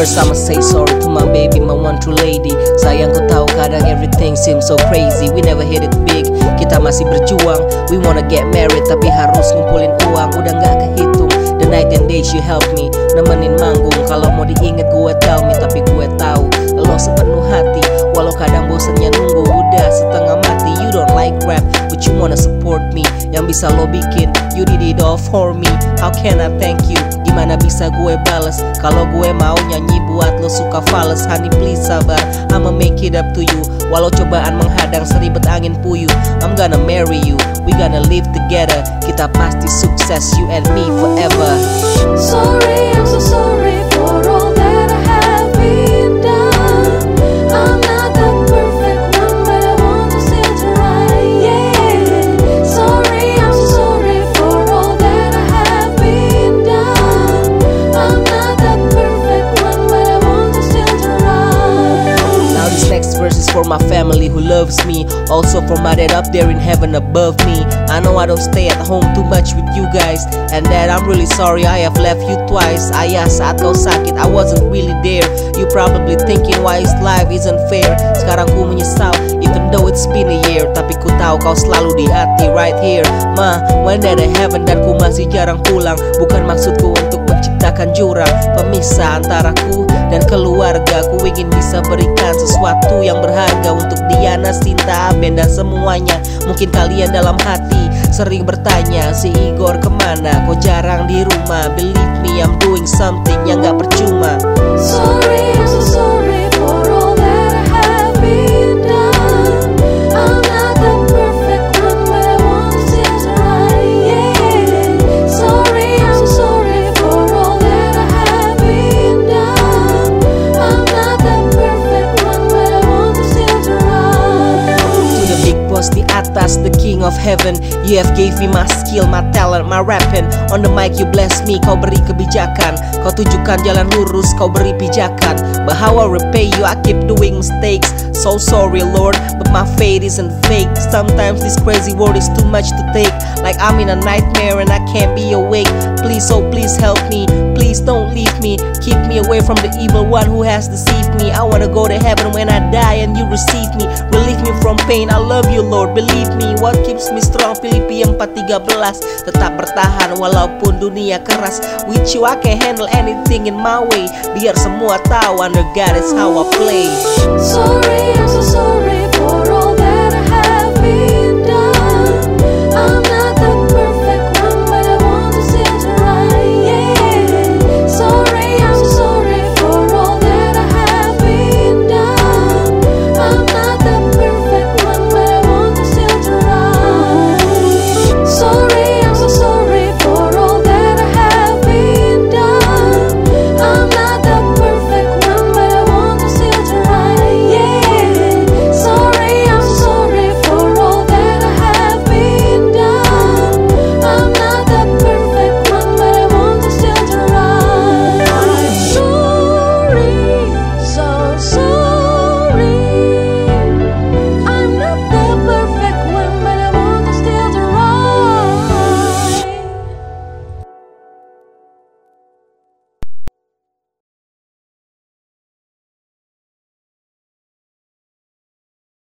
First I'ma say sorry to my baby, my one true lady. Sayang ku tahu kadang everything seems so crazy. We never hit it big, kita masih berjuang. We wanna get married tapi harus ngumpulin uang. Udah gak kehitung, the night and days you help me. Nemenin manggung, kalau mau diinget gue tell me Tapi gue tahu, lo sepenuh hati. Walau kadang bosennya nunggu, udah setengah mati. You don't like rap, but you wanna Yang bisa lo bikin, you did it all for me. How can I thank you? Gimana bisa gue bales? Kalau gue mau nyanyi buat lo suka fales. Honey please sabar. I'ma make it up to you. Walau cobaan menghadang seribet angin puyuh I'm gonna marry you. We gonna live together. Kita pasti sukses You and me forever my family who loves me. Also for my dad up there in heaven above me. I know I don't stay at home too much with you guys. And dad I'm really sorry I have left you twice. Ayah saat kau sakit I wasn't really there. You probably thinking why his life isn't fair. Sekarang ku menyesal even though it's been a year. Tapi ku tahu kau selalu di hati right here. Ma, when ada heaven dan ku masih jarang pulang. Bukan maksudku untuk menciptakan jurang Pemisah antara ku dan keluarga Ku ingin bisa berikan sesuatu yang berharga Untuk Diana, Sinta, Ben dan semuanya Mungkin kalian dalam hati sering bertanya Si Igor ke mana? Kok jarang di rumah? Believe me I'm doing something yang gak percuma heaven. You have gave me my skill, my talent, my rapping. On the mic you bless me, kau beri kebijakan. Kau tunjukkan jalan lurus, kau beri pijakan. But how I repay you, I keep doing mistakes. So sorry Lord, but my fate isn't fake. Sometimes this crazy world is too much to take. Like I'm in a nightmare and I can't be awake. Please, oh please help me Please don't leave me. Keep me away from the evil one who has deceived me. I wanna go to heaven when I die and you receive me. Relieve me from pain, I love you Lord. Believe me, what keeps me strong? Filipi 4.13 Tetap bertahan walaupun dunia keras. With you I can handle anything in my way. Biar semua tahu under God is how I play. Sorry, I'm so sorry